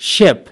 ship.